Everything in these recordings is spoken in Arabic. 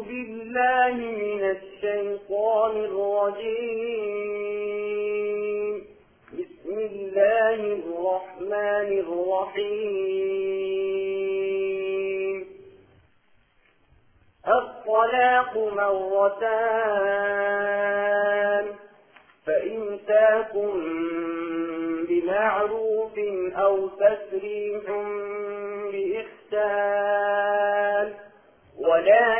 بالله من الشيطان الرجيم. بسم الله الرحمن الرحيم. الطلاق مرتان. فإمساكم بمعروف أو تسريح بإحسان.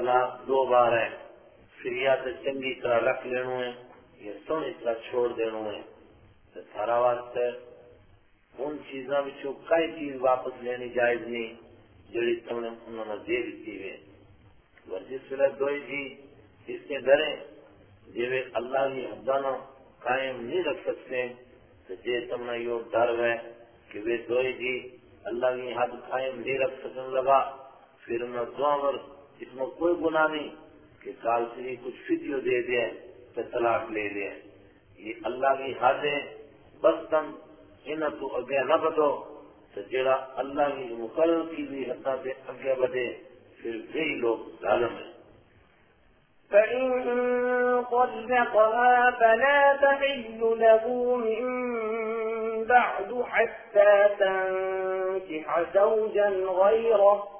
طلاق دو بار ہے۔ فریہ سے چنگی طرح رکھ لینا ہے یا سونی طرح چھوڑ دینا ہے سارا واسطے ان چیزاں بچوں کئی چیز واپس لینی جائز نہیں، جڑی تم نے انہوں نے دے دیتی ہے۔ جس ویل دوئی جی اس کے ڈرے۔ جی اللہ کی حدانہ قائم نہیں رکھ سکتے، تو جی تم نے یہ ڈر ہے کہ وہ دوئی جی اللہ کی حد قائم نہیں رکھ سکنے لگا، پھر انہوں نے دو اس میں کوئی گناہ نہیں کہ سال سے ہی کچھ فدیو دے دیا تو طلاق لے لیا یہ اللہ کی حد ہے۔ بس تم ان کو اگے نہ بدو تو جڑا اللہ کی مقرر کی ہوئی حد سے اگے بدے پھر یہی لوگ ظالم ہیں۔ فإن طلقها فلا تحل له من بعد حتى تنكح زوجا غيره۔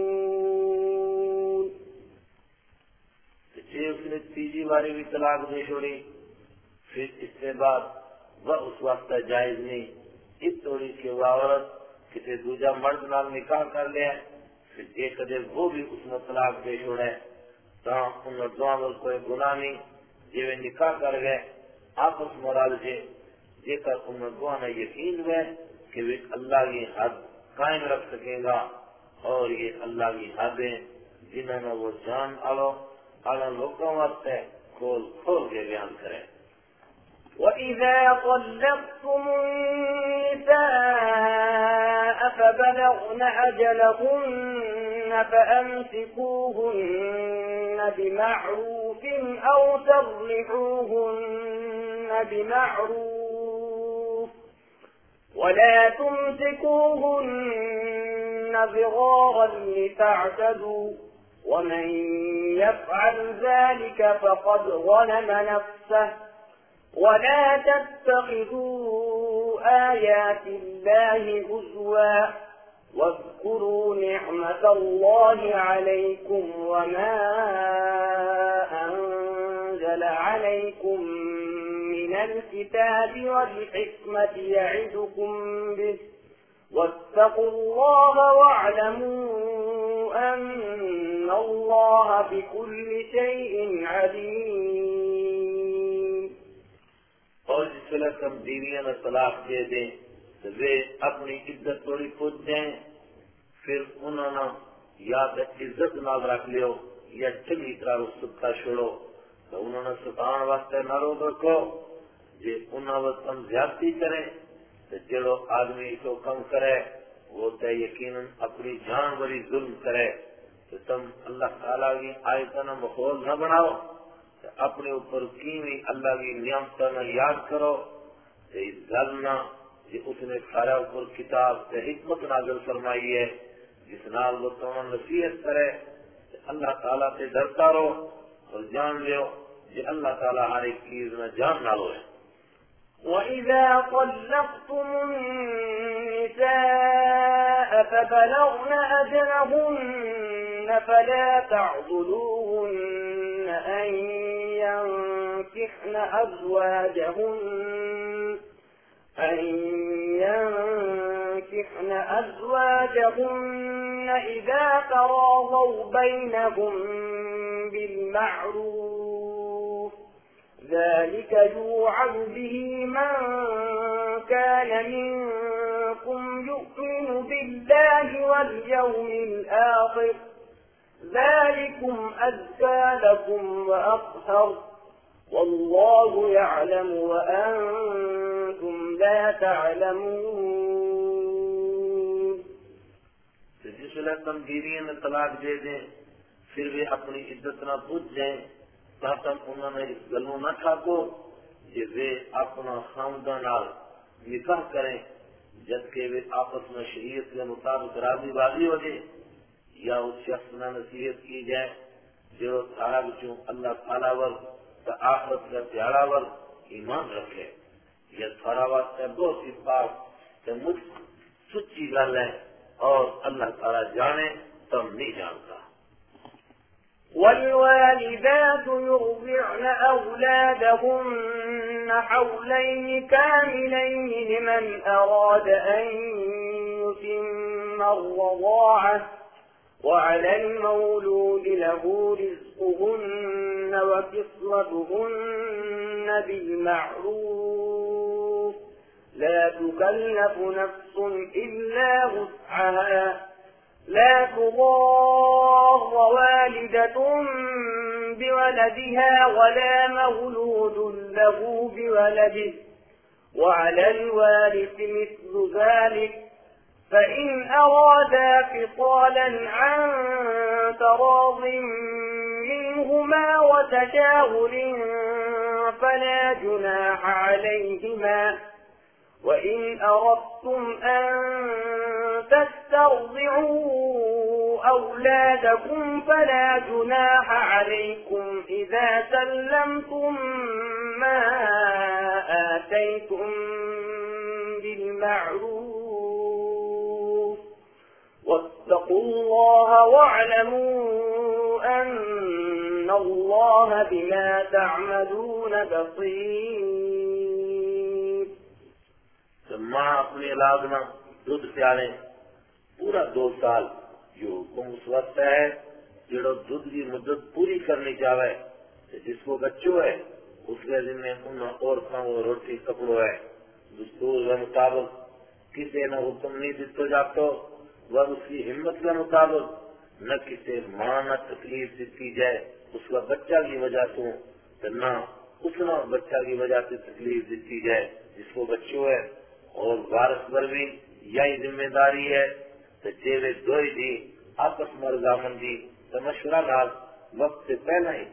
پھر اس نے تیجی باری بھی طلاق نہیں چھوڑی۔ پھر اس کے بعد وہ اس وقت جائز نہیں۔ اس توڑی کے وہ عورت کسی دوجا مرد نال نکاح کر لیا پھر ایک کدے وہ بھی اس نے طلاق دے چھوڑے۔ تو ان دونوں کوئی گناہ نہیں۔ جی وہ نکاح کر گئے۔ آپس مراد سے جی کر ان دونوں یقین ہوئے کہ وہ اللہ کی حد قائم رکھ سکے گا اور یہ اللہ کی حد ہے جنہوں نے وہ جان آؤ على مقامات کھول کھول کے بیان کریں وإذا طلقتم النساء فبلغن أجلهن فأمسكوهن بمعروف أو سرحوهن بمعروف. ولا تمسكوهن ضرارا لتعتدوا. ومن يفعل ذلك فقد ظلم نفسه. ولا تتخذوا آيات الله هزوا. واذكروا نعمة الله عليكم وما أنزل عليكم من الكتاب والحكمة يعظكم به. واتقوا الله واعلموا أن الله بكل شيء عليم۔ اور جس طرح ہم بیویاں نہ طلاق دے دیں، تو وہ اپنی عدت توڑی پہنچ دیں۔ پھر انہوں نے یا عزت نال رکھ لیو یا چنگی طرح اس چھوڑو۔ تو انہوں نے ستا واسطے نہ رو رکھو۔ جی انہوں نے تم زیادتی کریں، تو جڑو آدمی کو کم کرے، وہ تو یقیناً اپنی جان بری ظلم کرے۔ کہ تم اللہ تعالیٰ کی آیتوں میں ماحول نہ بناؤ اپنے اوپر کیوی اللہ کی نعمتوں یاد کرو گل نہ اس نے سارا اوپر کتاب سے حکمت نازل فرمائی ہے، جس نال وہ تمام نصیحت کرے اللہ تعالیٰ سے ڈرتا رہو اور جان لو کہ اللہ تعالیٰ ہر ایک چیز میں جان نہ لو ہے وَإِذَا طَلَّقْتُمُ النِّسَاءَ فَبَلَغْنَ أَجَلَهُنَّ فلا تعضلوهن أن ينكحن أزواجهن أن ينكحن أزواجهن إذا تراضوا بينهم بالمعروف. ذلك يوعظ به من كان منكم يؤمن بالله واليوم الآخر. ذلكم أزكى لكم وأطهر والله يعلم وأنتم لا تعلمون. جس وقت تم بیویوں نے طلاق دے دیں، پھر بھی اپنی عزت نہ پوچھ جائیں، تاکہ انہوں نے گلوں نہ ٹھاکو کہ وہ اپنا خامدہ نال نکاح کریں، جبکہ وہ آپس میں شریعت کے مطابق راضی باغی ہو جائے या उस शख्स ने नसीहत की जाए जो सारा बिचू अल्लाह ताला वर तो आखरत का प्यारा वर ईमान रखे यह थारा वास्ते बहुत ही पाक ते मुझ सच्ची गल है और अल्लाह ताला जाने तब नहीं जानता والوالدات يرضعن أولادهن حولين كاملين لمن أراد أن يتم الرضاعة وعلى المولود له رزقهن وكسوتهن بالمعروف. لا تكلف نفس إلا وسعها. لا تضار والدة بولدها ولا مولود له بولده. وعلى الوارث مثل ذلك فإن أرادا فصالا عن تراض منهما وتشاور فلا جناح عليهما. وإن أردتم أن تسترضعوا أولادكم فلا جناح عليكم. إذا سلمتم ما آتيتم بالمعروف واتقوا الله واعلموا أن الله بما تعملون بصير. سمع اپنے علاج میں دودھ پیالے، پورا دو سال جو حکم اس وقت ہے جو دودھ کی مدت پوری کرنی چاہے جس کو بچوں ہے، اس کے دن میں ان عورتوں کو روٹی، کپڑوں ہے۔ دستور کے مطابق کسی نے حکم نہیں دیتو جاتا وہ اس کی ہمت کے مطابق نہ کسی ماں نہ تکلیف دیتی جائے، اس کا بچہ کی وجہ سے نہ اس نہ بچہ کی وجہ سے تکلیف دیتی جائے، جس کو بچوں ہے اور وارث پر بھی یہی ذمہ داری ہے۔ تو چیوے دوئی دی آپس میں رضامندی تو مشورہ نال وقت سے پہلے ہی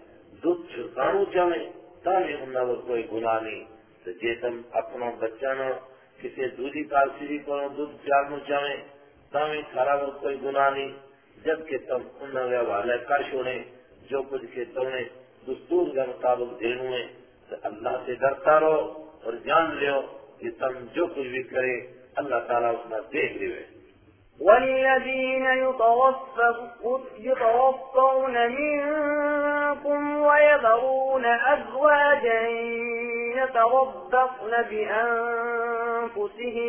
دودھ چھڑکانو چاہیں تاہی ان نے کوئی گناہ نہیں۔ تو جے تم اپنا بچہ نہ کسی دوسری کالسی بھی کرو دودھ چارنو چاہیں تمہیں تاوی خراب کوئی گناہ نہیں، جبکہ تم انہوں نے والے کر چھوڑے، جو کچھ کے تم نے دستور کے مطابق دینوں ہے تو اللہ سے ڈرتا رہو اور جان لیو کہ تم جو کچھ بھی کرے، اللہ تعالیٰ اس میں دیکھ لے والذين يتوفون منكم ويذرون أزواجا يتربصن بأنفسهم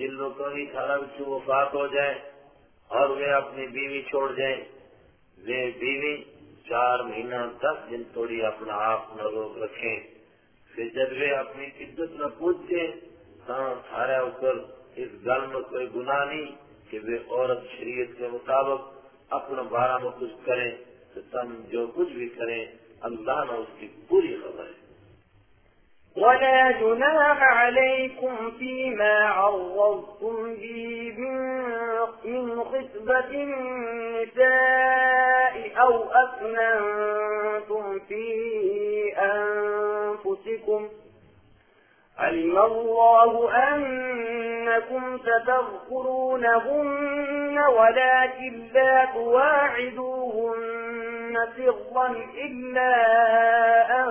جن لوگوں کی خراب کی وفات ہو جائے اور وہ اپنی بیوی چھوڑ جائیں وہ بیوی چار مہینہ دس دن تھوڑی اپنا آپ نہ روک رکھیں۔ پھر جب وہ اپنی عزت نہ پوچھتے سارے سارا اوپر اس گل میں کوئی گناہ نہیں کہ وہ عورت شریعت کے مطابق اپنا بارہ میں کچھ کریں تو تم جو کچھ بھی کریں، اللہ نہ اس کی پوری خبر ہے۔ ولا جناح عليكم فيما عرضتم به من خطبة النساء أو أكننتم في أنفسكم. علم الله أنكم ستذكرونهن ولكن لا تواعدوهن سرا إلا أن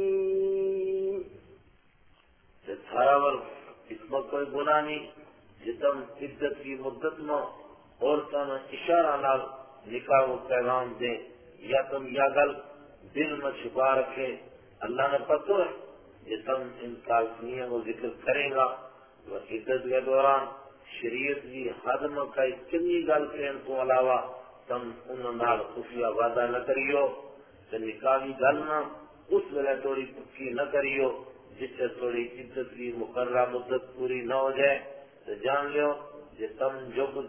برابر اس میں کوئی گنا نہیں جتم عزت کی مدت میں عورتوں نے اشارہ نال نکاح و پیغام دے یا تم یا گل دل میں چھپا رکھے اللہ نے پتو ہے یہ تم ان کا ذکر کرے گا۔ وہ عزت کے دوران شریعت کی حد میں کئی چنگی گل کہنے کو علاوہ تم ان خفیہ وعدہ نہ کریو نکاح کی گل نہ اس ویلے تھوڑی پکی نہ کریو۔ जिससे थोड़ी इज्जत की मुकर्रा मुद्दत पूरी न हो जाए तो जान लो ये तुम जो कुछ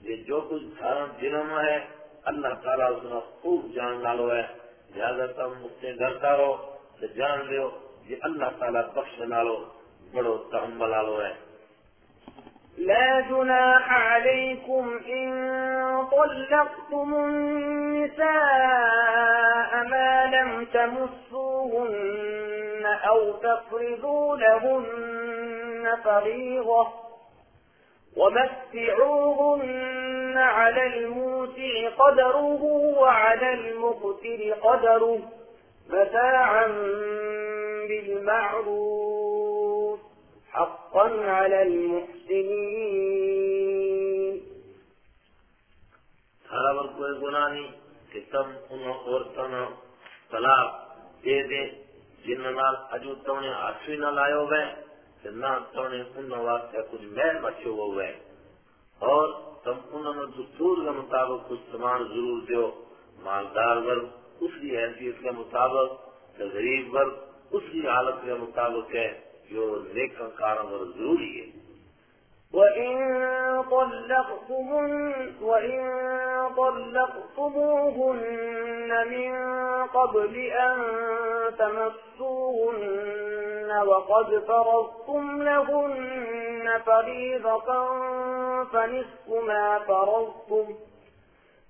ये जो कुछ धारण दिनों में है अल्लाह ताला उसका खूब जान नालो है लिहाजा तुम उससे डरता रहो तो जान लो ये अल्लाह ताला बख्श नालो बड़ो तहम्बल नालो है لا جناح عليكم إن طلقتم النساء ما لم تمسوهن أو تفرضوا لهن فريضة ومتعوهن على الموسع قدره وعلى المقتل قدره متاعا بالمعروف حقا على المحسنين. هذا برقوة قناني كتم أمه ورطنا طلاق دے دے جن نال اجو نہ لائے ہوئے نہ تونے واسطے کچھ محل ہوئے اور تم انہوں نے دستور کے مطابق کچھ سامان ضرور دیو۔ مالدار ورگ اس کی حیثیت کے مطابق غریب ورگ اس کی حالت کے مطابق ہے۔ جو نیک کاروں ضروری ہے۔ وإن طلقتم وإن طلقتموهن من قبل أن تمسوهن وقد فرضتم لهن فريضة فنصف ما فرضتم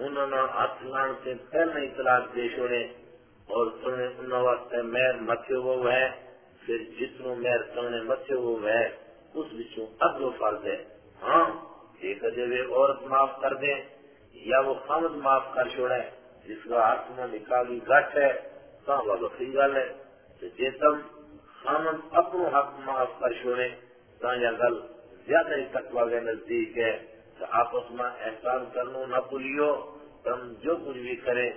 ہاتھ لان سے پہلے اطلاق دے چھوڑے اور سونے ان واسطے مہر متھے وہ ہے پھر جتنوں مہر سونے متھے وہ ہے اس بچوں اب فرض ہے ہاں دیکھا جب عورت معاف کر دیں یا وہ خامد معاف کر چھوڑے، جس کا ہاتھ میں نکالی گٹ ہے، تو وہ وسیع گل ہے۔ جی تم خامد اپنا حق معاف کر چھوڑے، تو یہ گل زیادہ ہی تقوی کے نزدیک ہے۔ तो आपस में एहसान करनो न भूलियो तुम जो कुछ भी करे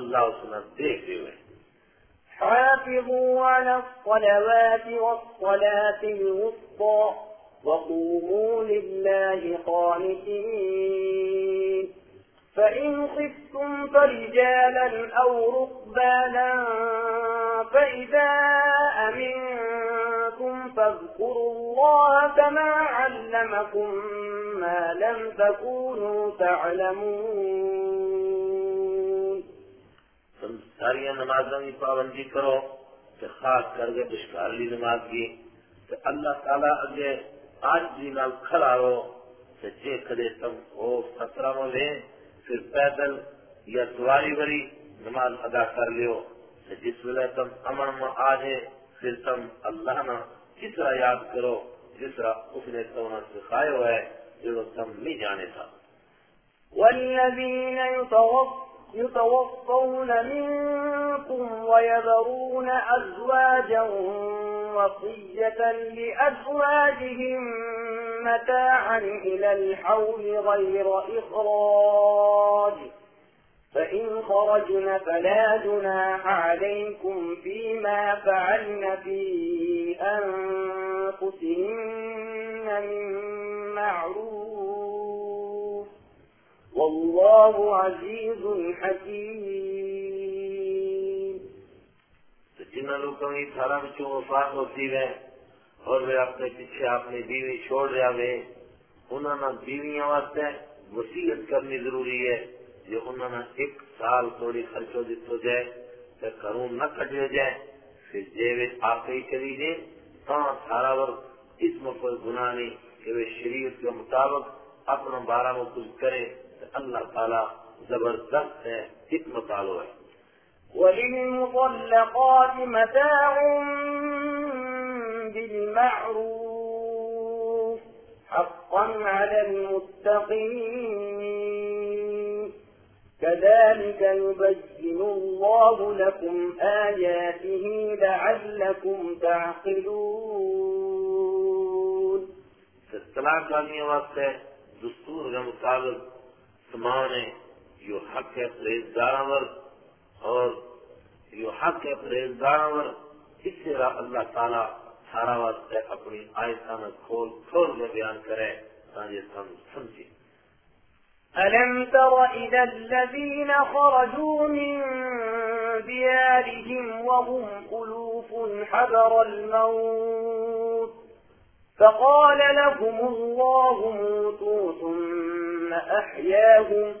अल्लाह उसमें देख हुए حافظوا على الصلوات والصلاة الوسطى وقوموا لله قانتين فإن خفتم فرجالا أو ركبانا فإذا أمنتم فاذكروا الله كما علمكم ما لم تكونوا تعلمون. تم ساری نمازوں کی پابندی کرو کہ خاص کر کے دشکارلی نماز کی کہ اللہ تعالیٰ اگے آج بھی نال کھڑا ہو کہ جے کدے تم ہو خطرہ میں پھر پیدل یا سواری بری نماز ادا کر لیو جس ویلے تم امن میں آ جائے پھر تم اللہ نہ اس طرح یاد کرو جس طرح اس نے سونا سکھایا ہوا ہے جو تم نہیں جانے تھا والذین يتوفون منكم ويذرون أزواجا وصية لأزواجهم متاعا إلى الحول غير إخراج. فإن خرجنا فلا جناح عليكم فيما فعلن في أنفسهن من معروف والله عزيز حكيم جنہ لوگوں کی سارا بچوں وفاق ہوتی رہے اور وہ اپنے پیچھے اپنی بیوی چھوڑ رہا ہے انہوں نے بیویاں واسطے وسیعت کرنی ضروری ہے۔ जो उन्होंने एक साल थोड़ी खर्चो दितो जाए तो घरों न कटियो जाए फिर जे वे आप ही चली जाए तो सारा वर्ग इसमें कोई गुनाह नहीं कि वे शरीर के मुताबिक अपना बारह में कुछ करे तो अल्लाह ताला जबरदस्त है हिकमत वालो है وللمطلقات متاع بالمعروف حقا على المتقين كذلك يبين الله لكم آياته لعلكم تعقلون. اصطلاح کرنے واسطے دستور کے مطابق سمان یو حق ہے پرہیزگارانور اور یو حق ہے پرہیزگارانور اس طرح اللہ تعالی سارا واسطے اپنی آیتانہ کھول کھول کے بیان کرے تاکہ سمجھیں ألم تر إلى الذين خرجوا من ديارهم وهم ألوف حذر الموت؟ فقال لهم الله موتوا ثم أحياهم.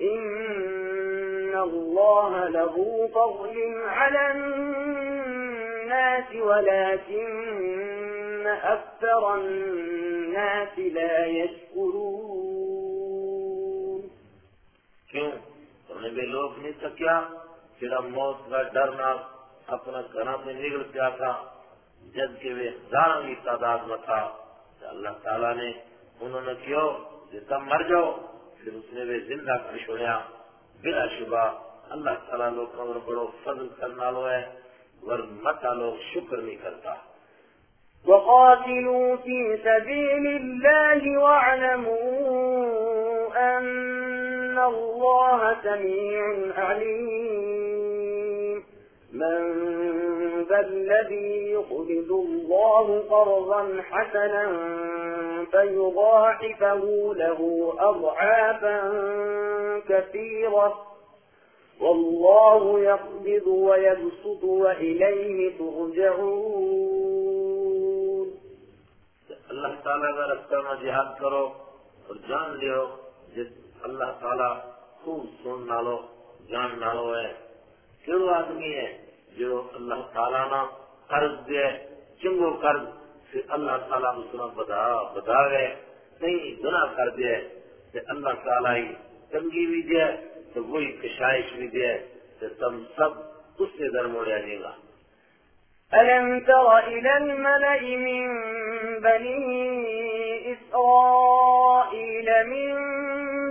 إن الله له فضل على الناس ولكن أكثر الناس لا يشكرون. کیوں؟ انہیں بے لوگ نہیں تھا، کیا؟ پھر موت کا ڈر نہ اپنا گھر میں نکل گیا تھا جبکہ وہ ہزاروں کی تعداد میں تھا۔ اللہ تعالیٰ نے انہوں نے کیوں کہ تم مر جاؤ۔ پھر اس نے وہ زندہ کر چھوڑیا۔ بلا شبہ اللہ تعالیٰ لوگ اور بڑو فضل کرنا لو ہے ور متا لوگ شکر نہیں کرتا۔ وقاتلوا في سبيل الله واعلموا أن إن الله سميع عليم من ذا الذي يقبض الله قرضا حسنا فيضاعفه له أضعافا كثيرة والله يقبض ويبسط وإليه ترجعون الله تعالی کا رستہ جہاد کرو اور جان جس اللہ تعالیٰ خوب سن نالو، جان نالو ہے۔ کیوں آدمی ہے جو اللہ تعالیٰ نا قرض دے، چنگو قرض سے اللہ تعالیٰ مسلم بدا بدا گئے نہیں گنا کر دے۔ سے اللہ تعالیٰ ہی تنگی بھی دے تو وہی کشائش بھی دے۔ تو تم سب اس سے در موڑیا جائے گا۔ ألم تر إلى الملأ من بني إسرائيل من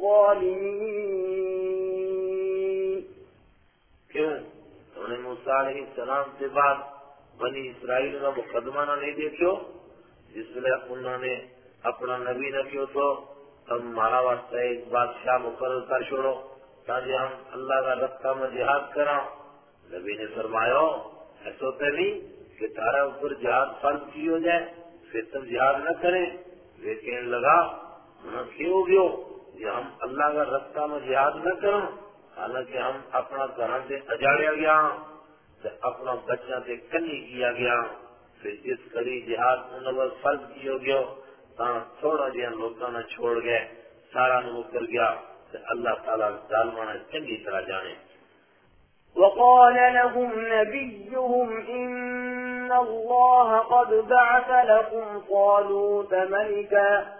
الظالمين. کیوں انہوں نے علیہ السلام سے بعد بنی اسرائیل کا مقدمہ نہ نہیں دیکھو جس میں انہوں نے اپنا نبی نہ کیوں تو ہم مارا واسطہ ایک بادشاہ مقرر کر چھوڑو، تاکہ ہم اللہ کا رستہ میں جہاد کرا نبی نے فرمایا، ایسا تو نہیں کہ تارا اوپر جہاد فرض کی ہو جائے پھر تم جہاد نہ کریں۔ لیکن لگا منع کیوں گیو کہ ہم اللہ کا رستہ میں یاد نہ کروں حالانکہ ہم اپنا گھر سے اجاڑیا گیا اپنا بچہ سے کنی کیا گیا پھر اس کری جہاد منور فرض کی ہو گیا تھوڑا جہاں لوگوں نے چھوڑ گئے، سارا نو کر گیا اللہ تعالیٰ ظالمانہ چنگی طرح جانے۔ وقال لهم نبيهم إن الله قد بعث لكم قالوا تملكا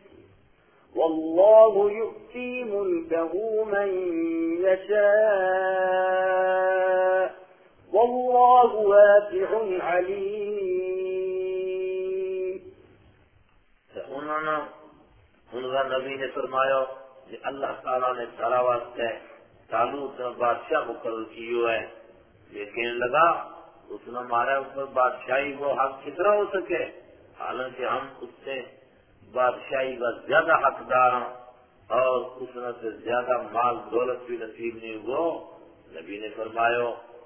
والله يؤتي ملكه من يشاء. والله واسع عليم. انہوں نے نبی نے فرمایا کہ اللہ تعالیٰ نے سارا واسطے تالوت نے بادشاہ مقرر کی ہوا ہے لیکن لگا، اس نے ہمارے اوپر بادشاہی وہ حق کتنا ہو سکے، حالانکہ ہم اس سے بادشاہی کا زیادہ حقدار اور اس نے سے زیادہ مال دولت بھی نصیب نہیں ہو، نبی نے فرمایا،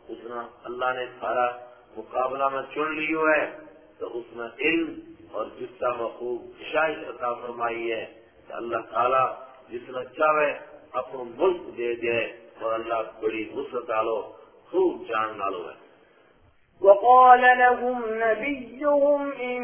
اس نے اللہ نے سارا مقابلہ میں چن لی ہے، تو اس میں علم اور جتنا مخوب شاہد عطا فرمائی ہے کہ اللہ تعالیٰ جس نے چاہے اپنا ملک دے دے اور اللہ بڑی وسعت آلو، خوب جان ڈالو ہے۔ وقال لهم نبيهم إن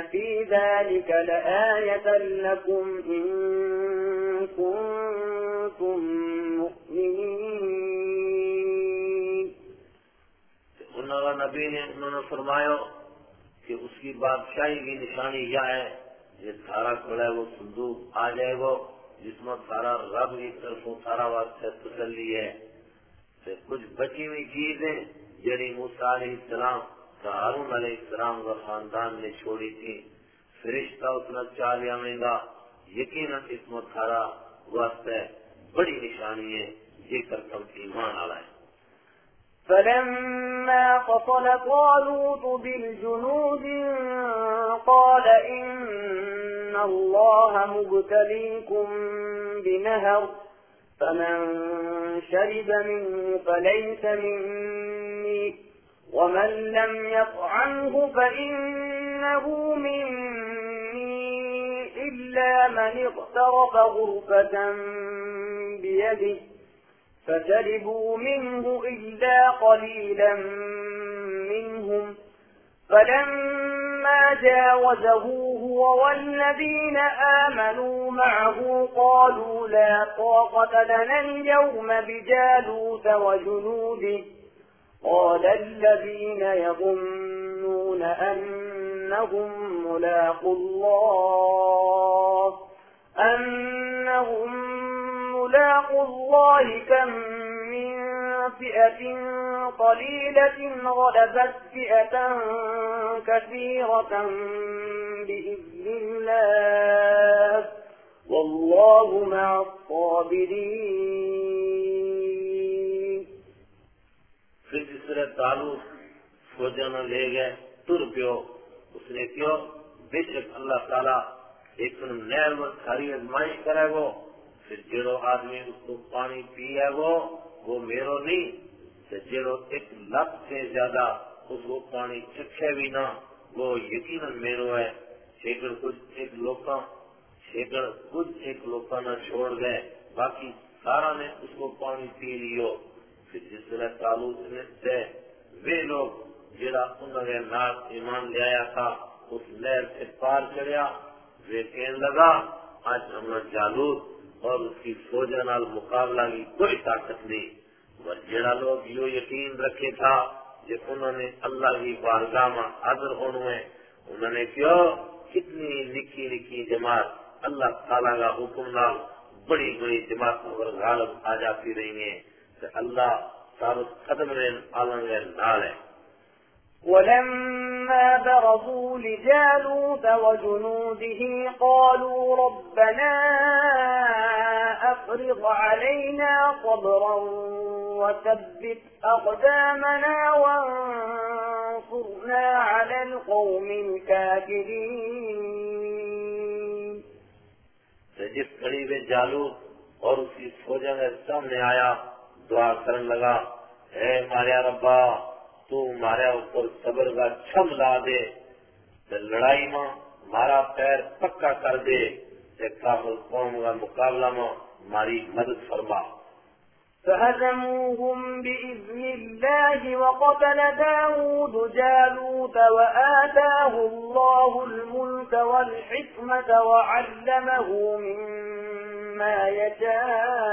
في ذلك لآية لكم إن كنتم مؤمنين انہوں نے نبی نے انہوں نے فرمایا کہ اس کی بادشاہی کی نشانی یہ ہے، یہ سارا کھڑا ہے، وہ صندوق آ جائے گا، جس میں سارا رب کی طرف سارا واسطہ تسلی ہے۔ کچھ بچی ہوئی چیزیں جڑی موسیٰ علیہ السلام ہارون علیہ السلام کا خاندان نے چھوڑی تھی۔ فرشتہ اتنا چار آئیں گا۔ یقینا اس میں تھارا واسطہ بڑی نشانی ہے۔ یہ کر تم ایمان والا ہے۔ فلما فصل طالوت بالجنود قال إن الله مبتليكم بنهر، فمن شرب منه فليس مني۔ ومن لم يطعمه فإنه مني إلا من اغترف غرفة بيده فشربوا منه إلا قليلا منهم. فلما جاوزه هو والذين آمنوا معه قالوا لا طاقة لنا اليوم بجالوت وجنوده. قال الذين يظنون أنهم ملاقوا الله أنهم ملاقوا الله كم من فئة قليلة غلبت فئة كثيرة بإذن الله. والله مع الصابرين. پھر جس طرح تالو سوجانا لے گئے، تر پیو، اس نے کیوں بے شک اللہ تعالیٰ ایک نعمت ساری ازمائش کرے گا۔ پھر جیڑو آدمی اس کو پانی پیے گو وہ میرو نہیں جیڑو ایک لاکھ سے زیادہ اس کو پانی چکھے بھی نہ، وہ یقیناً میرو ہے۔ شیکڑ کچھ ایک لوگ شیکڑ کچھ ایک لوگ نہ چھوڑ گئے، باقی سارا نے اس کو پانی پی لیو جس طرح تعلق وہ لوگ جڑا انہوں نے ایمان لے آیا تھا، اس لہر سے پار چڑیا وہ کہنے لگا، آج ہم جالوت اور اس کی فوج نال مقابلہ کی کوئی طاقت نہیں۔ اور جڑا لوگ یو یقین رکھے تھا کہ انہوں نے اللہ کی بارگاہ میں حاضر ہونا ہے انہوں نے کہو، کتنی نکی نکی جماعت اللہ تعالیٰ کا حکم نال بڑی بڑی جماعتوں پر غالب آ جاتی رہی ہیں۔ الله صارت ختم من الله غير نال ولما برزوا لجالوت وجنوده قالوا ربنا أفرغ علينا صبرا وثبت أقدامنا وانصرنا على القوم الكافرين. جس قريب جالوت اور اس کی فوج سامنے آیا دعا کرن لگا، اے ماریا ربا، تو ماریا اوپر صبر کا چھم لا دے لڑائی ماں، مارا پیر پکا کر دے کافر قوم کا مقابلہ ماں ماری مدد فرما۔ فهزموهم بإذن الله وقتل داود جالوت وآتاه الله الملك والحكمة وعلمه مما يتاب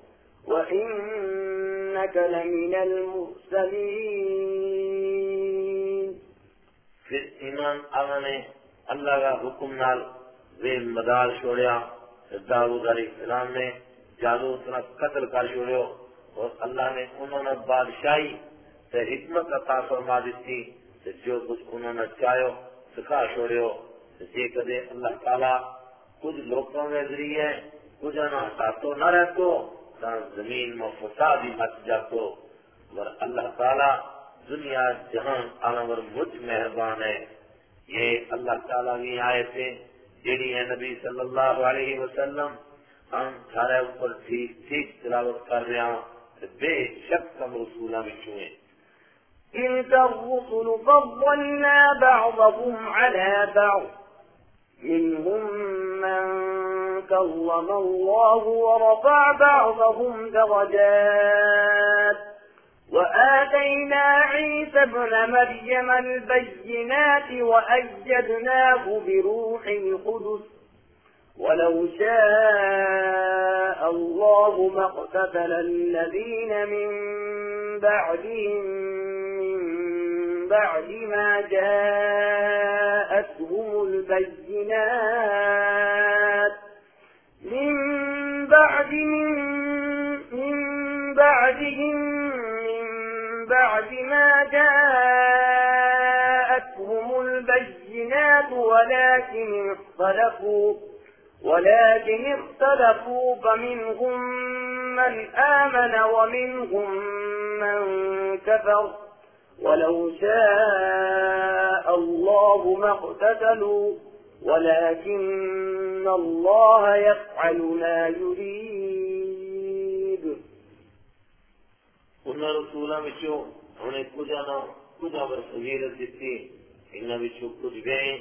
وإنك لمن المرسلين پھر ایمان آغا نے اللہ کا حکم نال بے مدار شوڑیا داود علیہ السلام نے جادو اتنا قتل کر شوڑیو اور اللہ نے انہوں نے بادشاہی سے حکمت عطا فرما دیتی، تے جو کچھ انہوں نے چاہیو سکھا شوڑیو۔ جے کدے اللہ تعالیٰ کچھ لوگوں کے ذریعے کچھ انہوں نے ساتھوں نہ رہتو زمین میں فسادی مت جاکو۔ اور اللہ تعالیٰ دنیا جہاں عالم مجھ مہربان ہے۔ یہ اللہ تعالیٰ کی آیتیں جیڑی ہے نبی صلی اللہ علیہ وسلم۔ ہم سارے اوپر ٹھیک ٹھیک تلاوت کر رہے ہیں۔ بے شک کم رسولہ بھی چوئے تلك الرسل فضلنا بعضهم على بعض۔ منهم من كرم الله ورفع بعضهم درجات وآتينا عيسى ابن مريم البينات وأيدناه بروح القدس ولو شاء الله ما اقتتل الذين من بعدهم من بعد ما جاءتهم البينات بعد من, من بعدهم بعد ما جاءتهم البينات ولكن اختلفوا ولكن اختلفوا فمنهم من آمن ومنهم من كفر. ولو شاء الله ما اقتتلوا ولكن الله يفعل ما يريد. ان رسولا وچوں انہیں کچھ آنا کچھ آور فضیلت دیتی انہوں وچوں کچھ گئے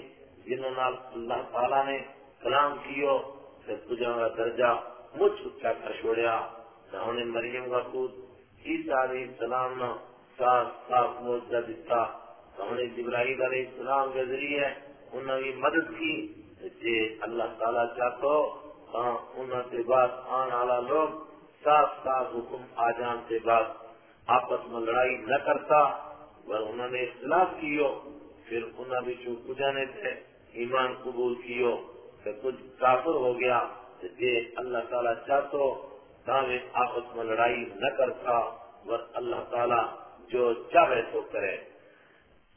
جنہوں نے اللہ تعالیٰ نے کلام کیو، پھر کچھ آنا درجہ مجھ اچھا کر چھوڑیا۔ نہ انہیں مریم کا خود عیسیٰ علیہ السلام نہ صاف صاف موجودہ دیتا تو انہیں جبرائیل علیہ السلام کے ذریعے انہوں نے مدد کی جی اللہ تعالی چاہتا انہوں کے بعد آن والا لوگ صاف صاف حکم آ جان کے بعد آپس میں لڑائی نہ کرتا پر انہوں نے اختلاف کیو، پھر انہوں نے جو جانے تھے ایمان قبول کیو کہ کچھ کافر ہو گیا جے اللہ تعالی چاہتو آپس میں لڑائی نہ کرتا، ور اللہ تعالی جو چاہے تو کرے۔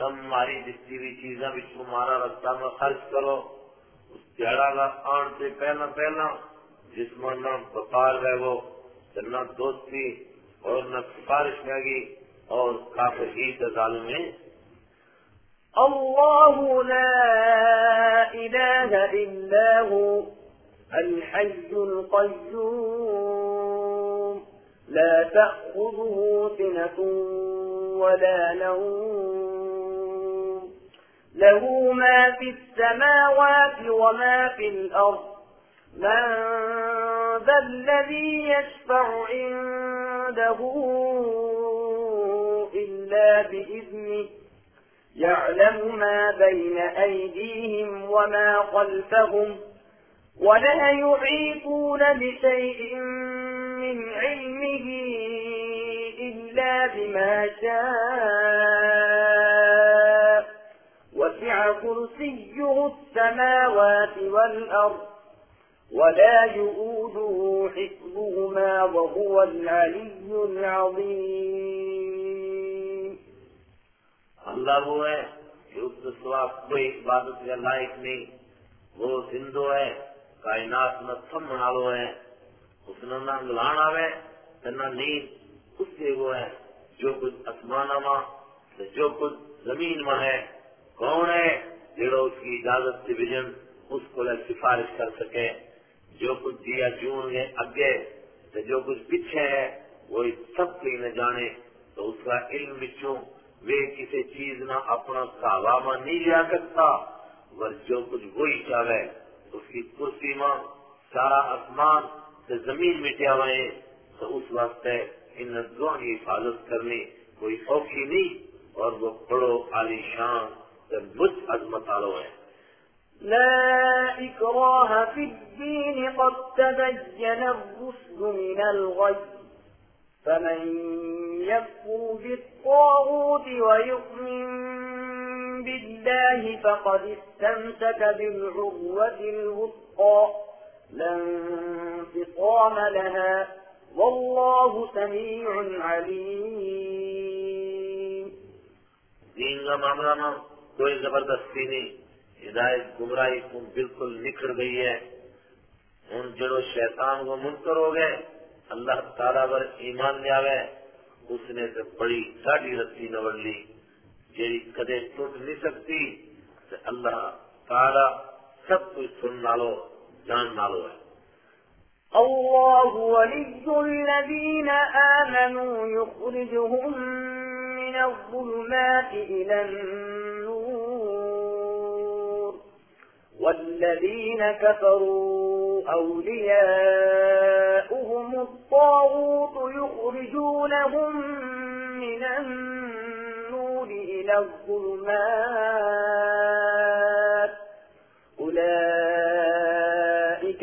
تم ماری جتنی بھی چیزیں بھی تمہارا رستہ میں خرچ کرو۔ اس دیہاڑا کا آن سے پہلا پہلا جس میں نہ بپار ہے وہ نہ دوستی اور نہ سفارش لگی اور کافر ہی ظالم ہے الله لا إله إلا هو الحي القيوم لا تأخذه سنة ولا نوم۔ له ما في السماوات وما في الأرض. من ذا الذي يشفع عنده إلا بإذنه يعلم ما بين أيديهم وما خلفهم ولا يحيطون بشيء من علمه إلا بما شاء. وسع كرسيه السماوات والأرض ولا يؤوده حفظهما وهو العلي العظيم. الله هو جو اس کے سوا کوئی عبادت کا لائق نہیں، وہ زندو ہے، کائنات نہ تھامن آلو ہے، اس نے نہ گلان آوے نہ نیند، اس سے وہ ہے جو کچھ اسمان ماں جو کچھ زمین میں ہے۔ کون ہے جڑو اس کی اجازت سے بجن اس کو لے سفارش کر سکے؟ جو کچھ دیا جون ہے اگے تو جو کچھ پیچھے ہے، وہی سب کوئی نہ جانے۔ تو اس کا علم بچوں وہ کسی چیز نہ اپنا کہوا نہیں لیا سکتا ور جو کچھ وہی چاہے، اس کی کرسی ماں سارا آسمان سے زمین مٹیا ہوئے تو اس وقت ان دعا کی حفاظت کرنی کوئی اوکھی نہیں، اور وہ بڑو عالی شان عظمت آلو ہے لا إكراه في الدين قد تبين الرشد من الغي. فمن يكفر بالطاغوت ويؤمن بالله فقد استمسك بالعروة الوثقى. لا انفصام لها. والله سميع عليم. کوئی زبردستی نہیں، ہدایت گمراہی بالکل نکھر گئی ہے۔ ان جڑو شیطان کو منکر ہو گئے، اللہ تعالیٰ پر ایمان لیا گئے اس نے تو بڑی ساڑی رسی نوڑ لی۔ جیری کدے ٹوٹ نہیں سکتی تو اللہ تعالیٰ سب کچھ سن نالو، جان نالو ہے۔ الله ولي الذين آمنوا يخرجهم من الظلمات إلى النور والذين كفروا أولياؤهم الطاغوت يخرجونهم من النور إلى الظلمات. أولئك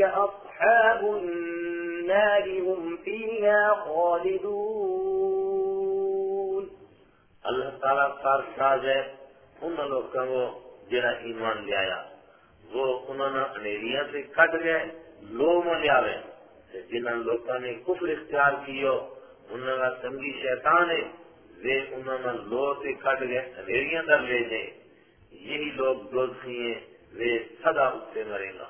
أصحاب النار هم فيها خالدون. الله تعالى ساز ہے ان لوگوں کو جڑا ایمان وہ انہوں نے انیریاں سے کٹ گئے لو میں لیا گئے جنہوں لوگوں نے کفر اختیار کیو انہوں نے سنگی شیطان ہے۔ وہ انہوں نے لو سے کٹ گئے انیریاں در لے دیں یہی لوگ دوزخی ہیں وہ صدا اس سے مرے گا۔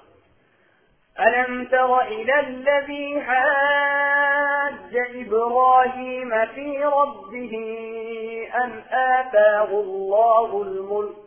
ألم تر إلى الذي حاج إبراهيم في ربه أن آتاه الله الملك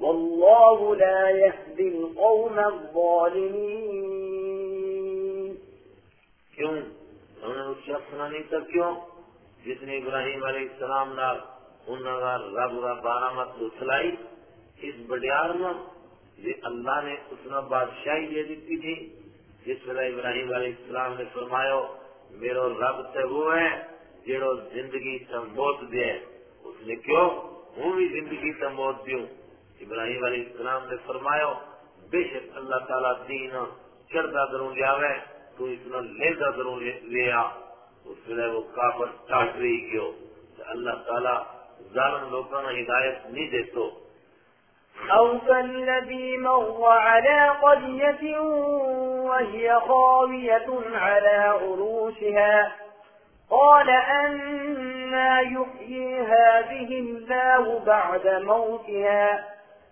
والله لا يهدي القوم الظالمين. کیوں؟ انہوں شخص نہ نہیں تب کیوں؟ جس نے ابراہیم علیہ السلام نال انہوں نے رب کا بارہ مت اچھلائی اس بڑیار نہ یہ اللہ نے اتنا بادشاہی دے دیتی تھی۔ جس ویلا ابراہیم علیہ السلام نے فرمایا، میرا رب تے وہ ہے جڑو زندگی سمبوت دے اس نے کیوں؟ ہوں بھی زندگی سمبوت دیوں۔ ابراہیم علیہ السلام نے فرمایا، بے شک اللہ تعالیٰ دین چڑھتا ضرور لیا ہے تو اتنا لیتا ضرور لیا اس نے وہ کافر ٹاٹ رہی گیو۔ اللہ تعالیٰ ظالم لوگوں نے ہدایت نہیں دیتو۔ أو كالذي مر على قرية وهي خاوية على عروشها، قال أنا يحيي هذه الله بعد موتها.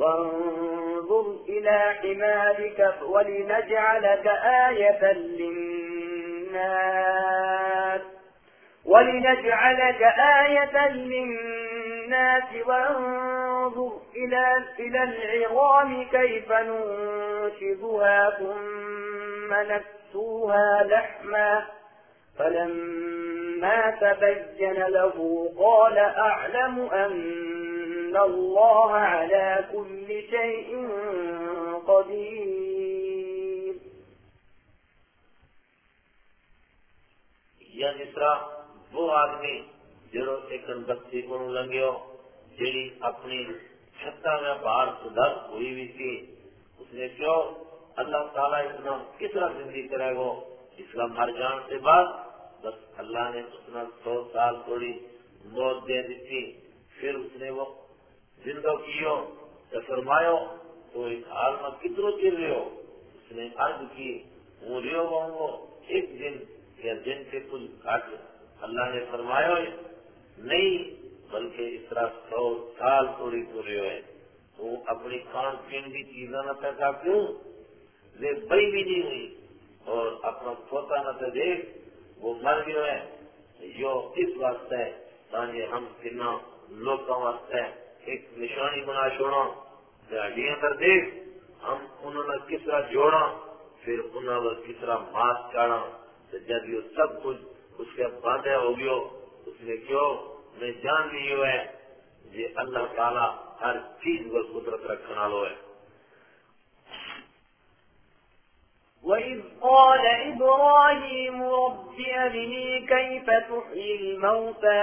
وانظر إلى حمارك ولنجعلك آية للناس ولنجعلك آية للناس وانظر إلى, إلى العظام كيف ننشدها ثم نكسوها لحما فلما تبين له قال أعلم أن إن الله على كل شيء قدير. یا جس وہ آدمی جڑو ایک بستی کو لگیو جڑی اپنی چھتا میں باہر سدھر ہوئی ہوئی تھی، اس نے کیوں اللہ تعالیٰ اتنا کس طرح زندگی کرے گو اس کا مر جان سے بعد بس اللہ نے اتنا سو سال تھوڑی موت دے دیتی، پھر اس نے وہ زندہ کیوں کیو یا فرمایا، تو اس حال میں کتنے چل رہے ہو؟ اس نے عرض کی وہ ریو ہوں گو ایک دن یا دن سے کچھ کاٹ اللہ نے فرمایا، نہیں، بلکہ اس طرح سو سال توڑی تو رہے ہوئے۔ تو اپنی کھان پین کی چیزاں نہ تکا کیوں؟ وہ بئی بھی نہیں ہوئی۔ اور اپنا پوتا نہ تو دیکھ، وہ مر گئے ہے۔ یہ اس واسطے تاکہ ہم کنا لوگوں واسطے ایک نشانی بنا چھوڑا دہڑیاں کر دے، ہم انہوں نے کس طرح جوڑا پھر انہوں نے کس طرح ماس کاڑا جب یہ سب کچھ اس کے بادہ ہو گیا اس نے کیوں میں جان لی ہوا ہے، یہ اللہ تعالیٰ ہر چیز کو قدرت رکھنا لو ہے۔ وَإِذْ قَالَ إِبْرَاهِيمُ رَبِّ أَرِنِي كَيْفَ تُحْيِي الْمَوْتَى؟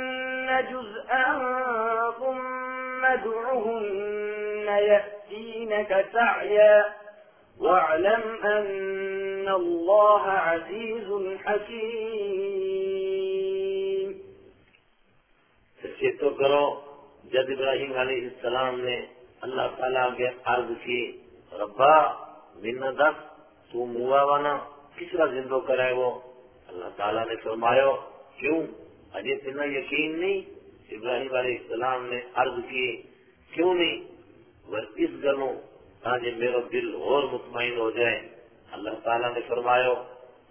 جزءا، ثم دعهن يأتينك سعيا. واعلم أن الله عزيز حكيم. تو کرو جد ابراہیم علیہ السلام نے اللہ تعالیٰ کے عرض کی، ربا بن دس، تو موا وانا کس طرح زندہ کرے وہ؟ اللہ تعالیٰ نے فرمایا، کیوں؟ اجے اتنا یقین نہیں ابراہیم علیہ السلام نے عرض کی کیوں نہیں؟ بس اس گلوں تاکہ میرا دل اور مطمئن ہو جائے۔ اللہ تعالیٰ نے فرمایا،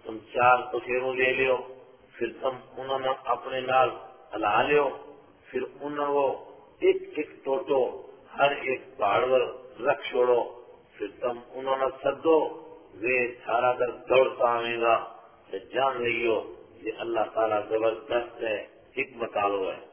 تم چار پخیروں لے لو پھر تم انہوں نے اپنے نال ہلا لو پھر انہوں کو ایک ایک ٹوٹو، ہر ایک پہاڑ پر رکھ چھوڑو، پھر تم انہوں نے سدو وہ سارا گھر دوڑتا آئے گا جان لیو یہ اللہ تعالیٰ زبردست ہے حکمت آلو ہے إيه.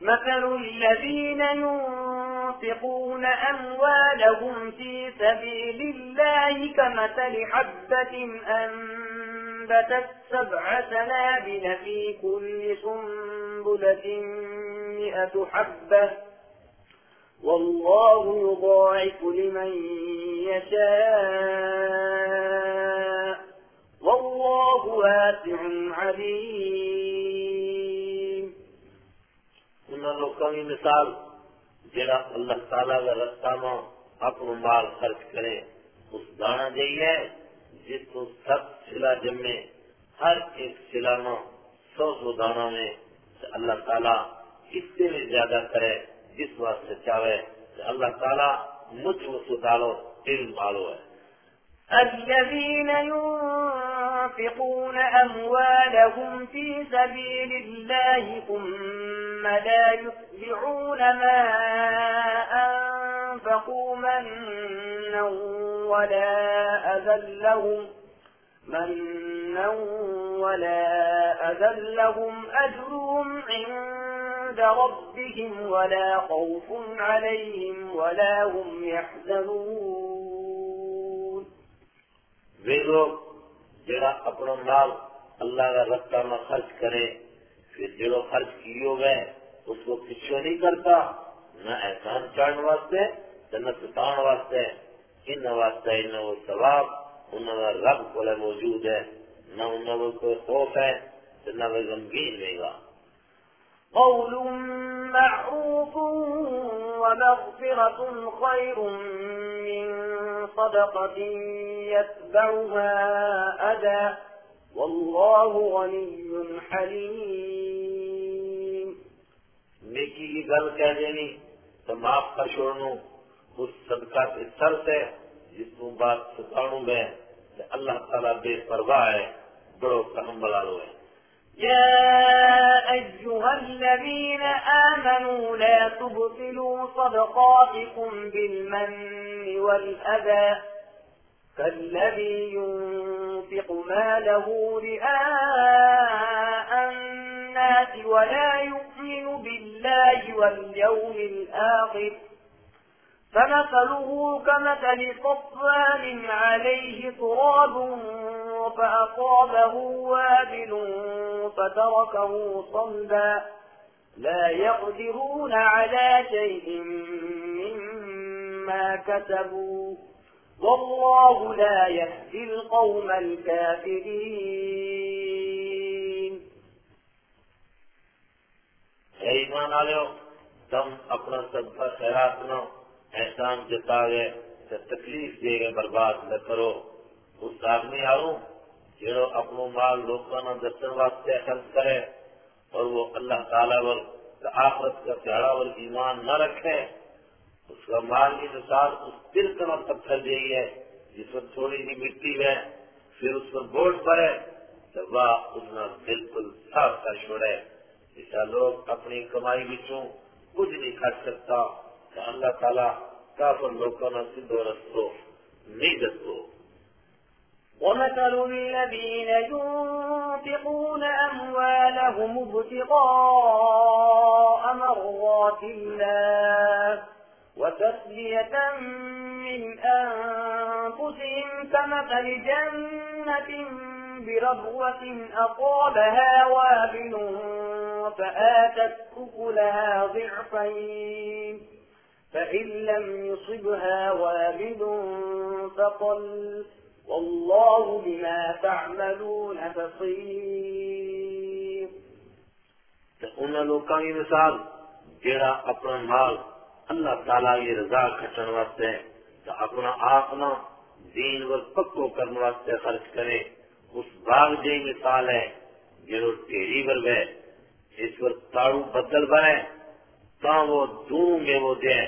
مثل الذين ينفقون أموالهم في سبيل الله كمثل حبة أنبتت سبع سنابل في كل سنبلة مئة حبة. والله يضاعف لمن يشاء. والله واسع عليم. ان لوگوں مثال جڑا اللہ تعالی کا رستہ میں اپنا مال خرچ کرے، اس دانا جی ہے جس کو سب سلا جمے، ہر ایک سلا نو سو سو دانا میں اللہ تعالیٰ اس سے بھی زیادہ کرے جس واسطے چاہے اللہ تعالیٰ مجھ کو سدھارو دل مالو ہے۔ أموالهم في سبيل الله ثم لا يتبعون ما أنفقوا منا ولا أذلهم منا ولا أذلهم أجرهم عند ربهم ولا خوف عليهم ولا هم يحزنون. جڑا اپنا مال اللہ کا رستہ میں خرچ کرے، پھر جڑا خرچ کیے گئے اس کو پیچھے نہیں کرتا، نہ احسان چاڑن واسطے، نہ ستان واسطے۔ ان واسطے نہ وہ ثواب، ان کا رب کو موجود ہے، نہ ان کو کوئی خوف ہے، نہ وہ غمگین رہے گا۔ قول معروف ومغفرة خير من صدقة يتبعها أذى. والله غني حليم. نیکی کی گل کہہ دینی، تو معاف کر چھوڑنو، اس صدقہ سے سر سے جس بات سکھاؤں میں اللہ تعالیٰ بے پرواہ ہے بڑو کرم بلا لو ہے يا أيها الذين آمنوا لا تبطلوا صدقاتكم بالمن والأذى. كالذي ينفق ماله رئاء الناس ولا يؤمن بالله واليوم الآخر. فمثله كمثل صفان عليه تراب فأصابه وابل فتركه صندا لا يقدرون على شيء مما كسبوا. والله لا يهدي القوم الكافرين. ايمان آلیو تم اپنا صدقہ خیرات نو احسان جتاوے تکلیف دے گئے برباد نہ کرو اس آدمی جو اپنو مال لوگوں دسن واسطے خرچ کرے اور وہ اللہ تعالیٰ پر آفت کا پیارا اور ایمان نہ رکھے، اس کا مال کی مثال اس دل کا پتھر دے ہے جس پر تھوڑی سی مٹی ہے، پھر اس پر بوٹ پڑے تو وہ اس میں بالکل صاف کا چھوڑے ایسا لوگ اپنی کمائی بچوں کچھ نہیں کر سکتا۔ تو اللہ تعالیٰ کافر لوگوں نے سدھو رستو نہیں دستو ومثل الذين ينفقون أموالهم ابتغاء مرات الله وتسلية من أنفسهم كمثل جنة بربوة أقابها وابل فآتت أكلها ضعفين فإن لم يصبها وابل فقل والله بما تعملون بصير. تقول لو كان مثال جرا اپنا مال اللہ تعالی کی رضا کھٹن واسطے تو اپنا اپنا دین ور پکو کرنے واسطے خرچ کرے، اس باغ دی مثال ہے جو ٹیری ور گئے اس پر تاڑو بدل بھرے تا وہ دوں گے وہ دے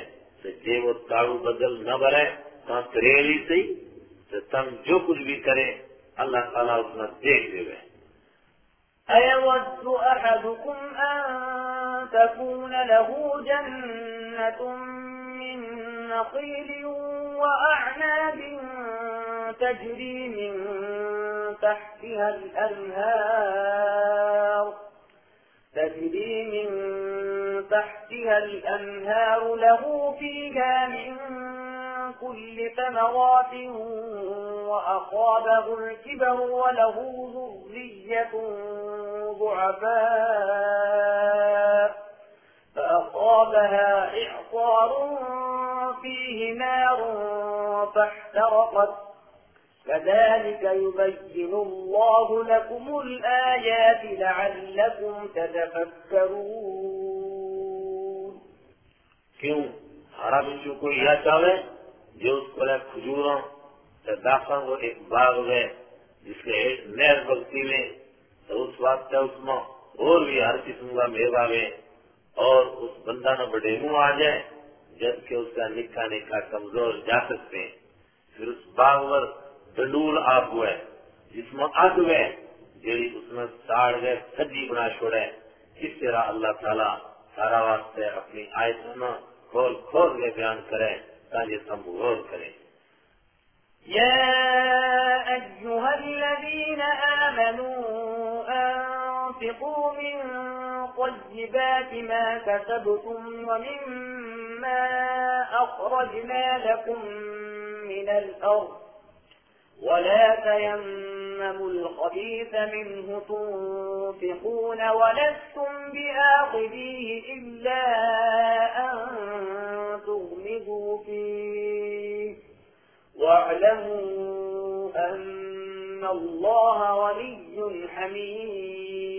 تو جے وہ تاڑو بدل نہ بھرے تا تریلی سی तो तम जो कुछ भी करे अल्लाह ताला उसमें देख देवे أيود أحدكم أن تكون له جنة من نخيل وأعناب تجري من تحتها الأنهار تجري من تحتها الأنهار له فيها من كل ثمرات وأصابه الكبر وله ذرية ضعفاء فأصابها إعصار فيه نار فاحترقت كذلك يبين الله لكم الآيات لعلكم تتفكرون क्यों हरा बच्चों को यह جو اس کو کھجوروں داخلوں کو ایک باغ ہے جس کے نہر بکتی میں، تو اس وقت اس میں اور بھی ہر قسم کا میوا میں اور اس بندہ نہ بڑے منہ آ جائے، جبکہ اس کا نکا نکا کمزور جا سکتے ہیں۔ پھر اس باغ پر ڈنڈول آپ ہوا ہے جس میں آگ ہوئے جی اس میں ساڑ گئے، سجی بنا چھوڑے۔ اس طرح اللہ تعالیٰ سارا واسطے اپنی آیت میں کھول کھول کے بیان کرے۔ हम गौर करें يا أيها الذين آمنوا أنفقوا من طيبات ما كسبتم ومما أخرجنا لكم من الأرض ولا تيمموا جهنم الخبيث منه تنفقون ولستم بآخذيه إلا أن تغمضوا فيه. واعلموا أن الله ولي حميد.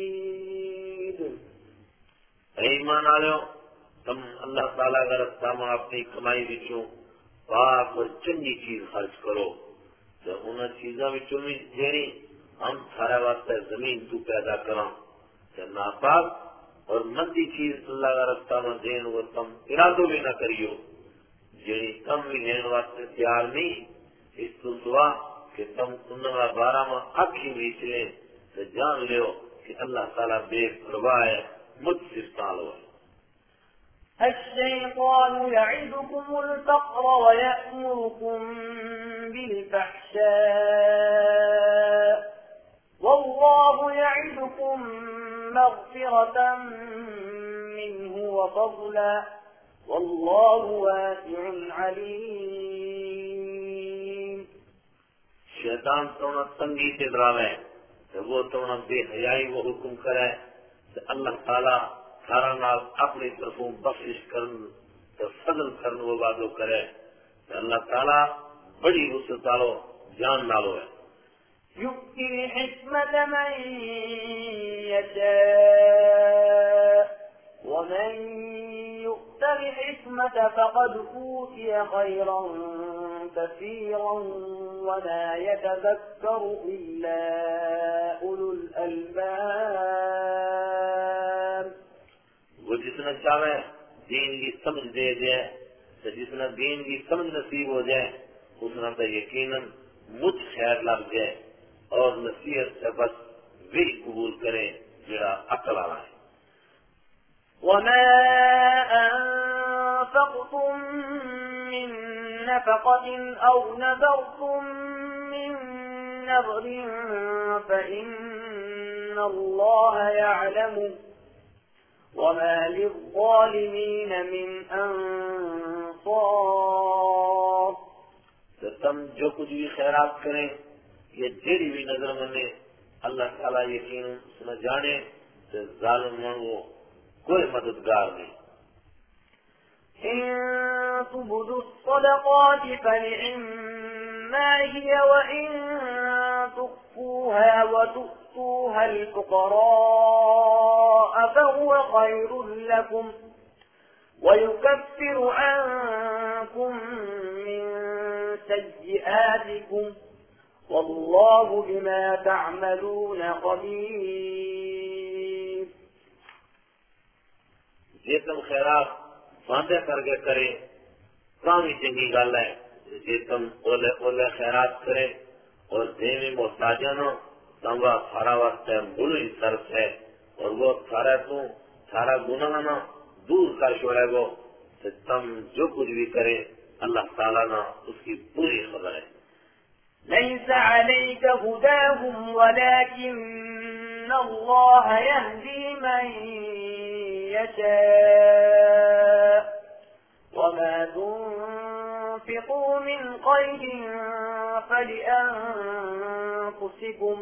ایمان آلو تم الله تعالى کا رستہ میں اپنی کمائی بچوں پاک اور چنگی چیز خرچ کرو تو ان چیزوں میں جیڑی ہم سارا زمین تو پیدا اور مندی چیز اللہ کا رستہ نہ دین وہ تم ارادوں بھی نہ کریو، جیڑی تم بھی لین واسطے تیار نہیں، اس تو دعا کہ تم ان بارہ ماں حق ہی بیچ لیں تو جان لو کہ اللہ تعالیٰ بے پرواہ ہے، مجھ سے سال ہے الشيطان يعدكم الفقر ويأمركم بالفحشاء. والله يعدكم مغفرة منه وفضلا. والله واسع عليم. الشيطان تونا تنگی سے ڈراوے تونا بے حیائی و حکم کرے اللہ سارا اپنی طرفوں بخشش کرن فضل کرن وہ بات کرے۔ اللہ تعالیٰ بڑی وسط والو جان نالو ہے۔ يؤتي الحكمة من يشاء ومن يؤت الحكمة فقد أوتي خيرا كثيرا وما يتذكر إلا أولو الألباب. وہ جس چاہے دین کی سمجھ دے جائے تو جس نے دین کی سمجھ نصیب ہو جائے، اس نے تو یقیناً مجھ خیر لگ جائے اور نصیحت سے بس بھی قبول کرے جڑا عقل والا ہے۔ وما أنفقتم من وما للظالمين من أنصار तो तुम जो कुछ भी खैरात करें ये जेड़ी भी नजर मने अल्लाह ताला यकीन उसने जाने तो जालिम वो कोई मददगार नहीं إن تبدوا الصدقات فنعما هي وإن تخفوها وتؤتوها الفقراء الصالح فهو خير لكم ويكفر عنكم من سيئاتكم والله بما تعملون خبير جسم خیرات باندھے کر کے کرے کامی چنگی گل ہے، جسم اولے اولے خیرات کرے، اور دیوی محتاجوں تنگا سارا وقت ملو ہی صرف ہے۔ और वो थारा तू थारा गुना ना दूर कर छोड़ेगो तो तुम जो कुछ भी करे अल्लाह ताला ना उसकी पूरी खबर है ليس عليك هداهم ولكن الله يهدي من يشاء وما تنفقوا من خير فلأنفسكم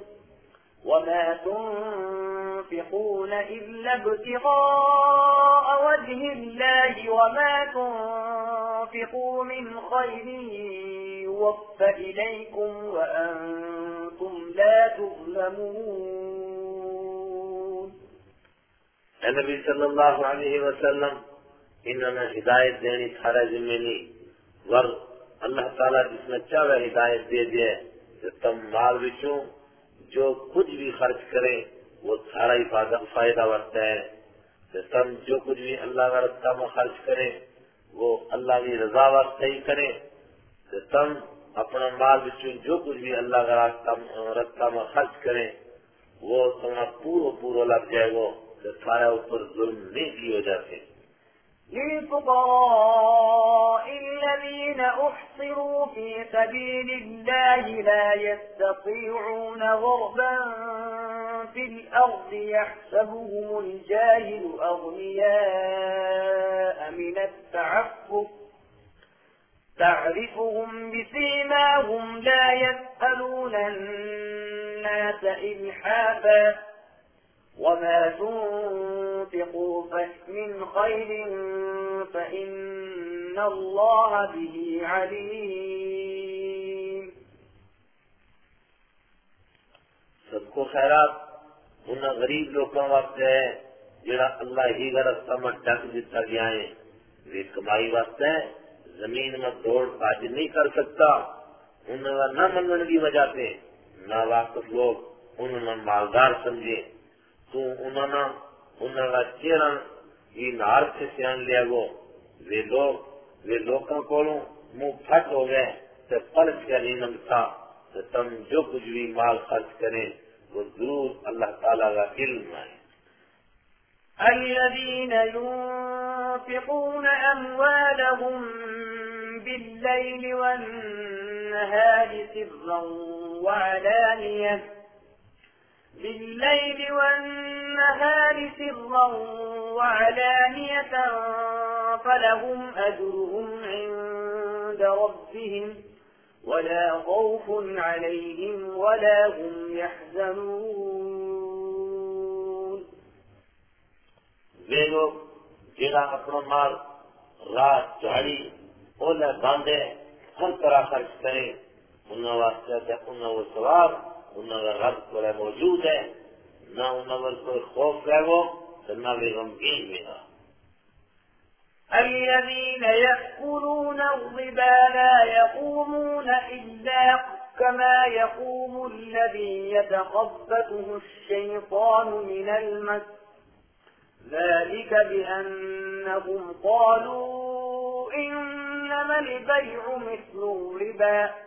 وما تنفقون إلا ابتغاء وجه الله وما تنفقوا من خير يوفى إليكم وأنتم لا تظلمون. النبي صلى الله عليه وسلم إننا هدايت دینی تھارا ور اللہ تعالیٰ جس میں چاہے ہدایت دے تم مال بچوں جو کچھ بھی خرچ کرے، وہ سارا ہی فائدہ ورتا ہے۔ تم جو کچھ بھی اللہ کا رستہ میں خرچ کرے، وہ اللہ کی رضا واسطے ہی کرے۔ تم اپنا مال بچوں جو کچھ بھی اللہ کا راستہ رستہ میں خرچ کرے، وہ تمہارا پورو پورو لگ جائے گا۔ تو سارا اوپر ظلم نہیں کیے جاتے۔ للفقراء الذين أحصروا في سبيل الله لا يستطيعون غربا في الأرض يحسبهم الجاهل أغنياء من التعفف. تعرفهم بسيماهم لا يسألون الناس إلحافا. وما تنفقوا من خير فإن الله به عليم سب کو خیرات۔ ان غریب لوگوں واسطے ہے، جڑا اللہ ہی کا رستہ میں ڈک دیتا گیا ہے۔ وہ کمائی واسطے زمین میں دوڑ پاج نہیں کر سکتا۔ انہوں کا نہ منگن کی وجہ سے نہ واقف لوگ انہوں نے مالدار سمجھے۔ تو انہوں نے کا چہرہ یہ نار سے سیان لیا گو وہ لوگ وہ لوگوں کو منہ پھٹ ہو گئے تو پلٹ کر نہیں نمتا تو تم جو کچھ بھی مال خرچ کریں وہ ضرور اللہ تعالیٰ کا علم ہے الذين ينفقون أموالهم بالليل والنهار سرا وعلانية بالليل والنهار سرا وعلانية فلهم أجرهم عند ربهم ولا خوف عليهم ولا هم يحزنون. لوگ جہاں اپنا مال رات چڑی أولا باندھے ہر طرح خرچ کریں انہوں وہ سواب انہوں کا رب کو موجود ہے نہ انہوں پر خوف رہ وہ تو نہ ملا الذين يأكلون الربا لا يقومون إلا كما يقوم الذي يتخبته الشيطان من المس. ذلك بأنهم قالوا إنما البيع مثل الربا.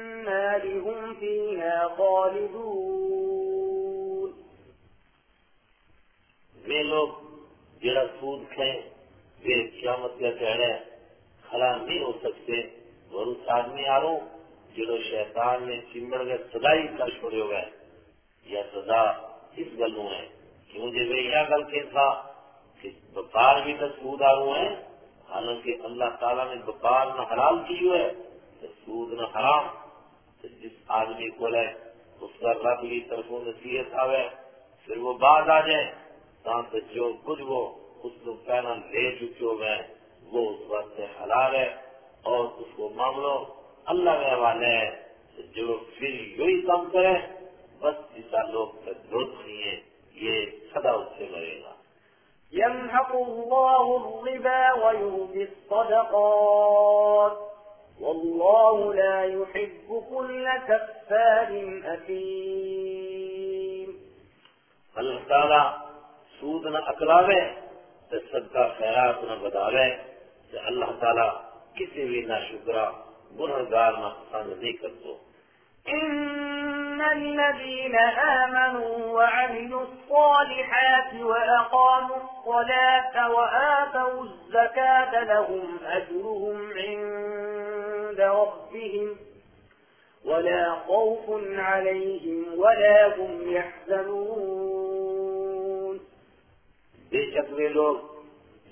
هم فيها خالدون وہ لوگ جڑا سود کھائیں وہ قیامت کا چہرے خلا نہیں ہو سکتے اور اس آدمی آرو جڑو شیطان نے چمڑ کے سدائی کر چھوڑے ہوئے یا سزا اس گلوں ہے کہ مجھے وہ یہ گل کے تھا کہ بپار بھی تو سود آرو ہے حالانکہ اللہ تعالیٰ نے بپار نہ حلال کی ہوئے سود نہ حرام۔ جس آدمی کو لے، اس کا رب کی طرف نصیحت آوے، پھر وہ بعد آ جائے تو جو کچھ وہ اس کو پہلا لے چکے ہوئے، وہ اس وقت حلال ہے اور اس کو معاملوں اللہ کے حوالے ہے جو پھر یوں ہی کام کرے، بس جیسا لوگ درست نہیں ہے، یہ سدا اس سے مرے گا۔ يمحق الله الربا ويربي الصدقات۔ والله لا يحب كل كفار أثيم. اللہ تعالى سودنا نہ تصدق خيراتنا سب الله تعالى كسي بداوے شكرا اللہ تعالیٰ کسی بھی نہ إن الذين آمنوا وعملوا الصالحات وأقاموا الصلاة وآتوا الزكاة لهم أجرهم عند ربهم ولا خوف عليهم ولا هم يحزنون. بے شک وہ لوگ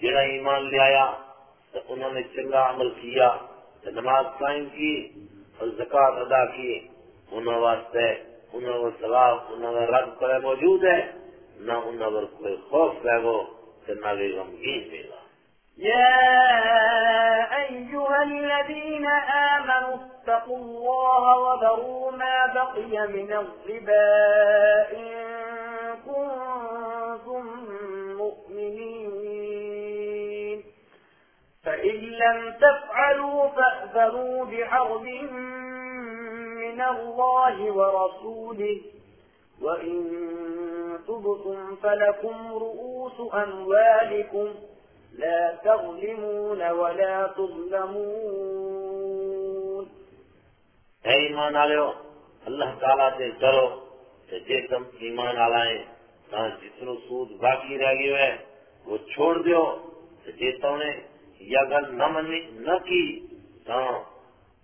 جڑا ایمان لے آیا تو انہوں نے چنگا عمل کیا، تو نماز قائم کی اور زکوٰۃ ادا کی انہوں واسطے انہوں کا ثواب، انہوں کا رب کرے موجود ہے، نہ انہوں پر کوئی خوف ہے وہ نہ کوئی غمگین ملے يا أيها الذين آمنوا اتقوا الله وذروا ما بقي من الربا إن كنتم مؤمنين فإن لم تفعلوا فأذروا بحرب من الله ورسوله وإن تبتم فلكم رؤوس أموالكم لا تظلمون ولا تظلمون. اے ایمان آلیو اللہ تعالیٰ سے ڈرو کہ جے تم ایمان آلائیں تاں جتنو سود باقی رہ گئے ہوئے وہ چھوڑ دیو کہ جے تم نے یا گل نہ منی نہ کی، تاں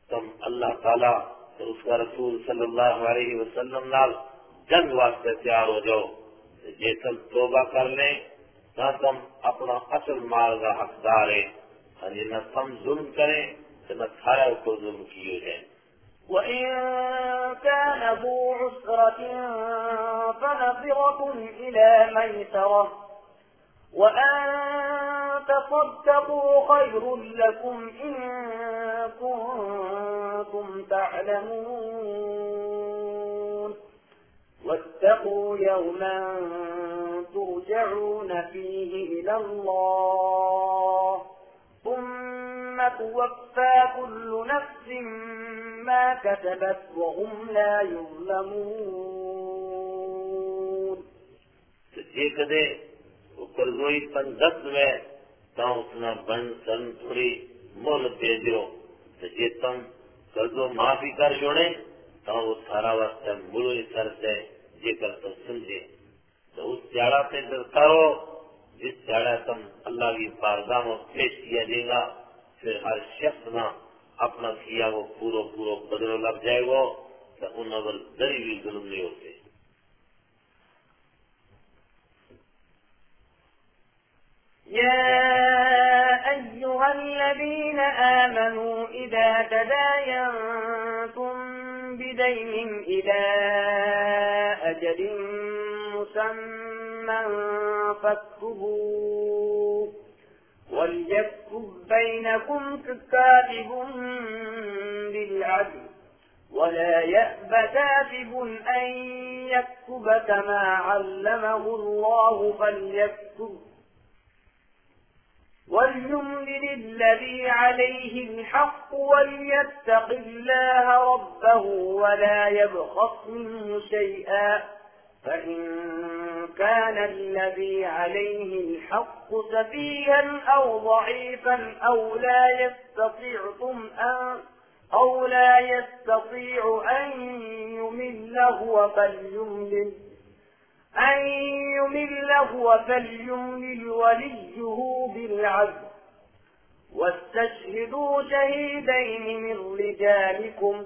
تم اللہ تعالیٰ تو اس کا رسول صلی اللہ علیہ وسلم نال جنگ واسطے تیار ہو جاؤ جے تم توبہ کر لیں ता तुम अपना असल माल का हकदार है और ये न तुम जुल्म करें तो न थारा को जुल्म किए जाए وإن كان ذو عسرة فنظرة إلى ميسرة وأن تصدقوا خير لكم إن كنتم تعلمون واتقوا يوما ترجعون فيه إلى الله. ثم توفى كل نفس ما كتبت وهم لا يظلمون. جے کدے کرزوئی پندت میں تا بن سن تھوڑی مہلت دے دیو تم کرزو معافی کر جوڑے تو وہ سارا وقت ملوئی سر سے جے کر تو سمجھے۔ तो समझे तो उस त्याड़ा पे डरता रहो जिस त्याड़ा तुम अल्लाह की बारगाह में पेश किया देगा फिर हर शख्स ना अपना किया वो पूरो पूरो बदलो लग जाएगा तो उन अगर दरी भी जुल्म नहीं होते يا أيها الذين آمنوا إذا تداينتم بدين إلى أجل مسمى فاكتبوه وليكتب بينكم كاتب بالعدل ولا يأب كاتب أن يكتب كما علمه الله فليكتب وليملل الذي عليه الحق وليتق الله ربه ولا يبخص منه شيئا فإن كان الذي عليه الحق سفيها أو ضعيفا أو لا يستطيعتم أن أو لا يستطيع أن يمل هو فليملل أن يمل هو فليملل وليه بالعدل واستشهدوا شهيدين من رجالكم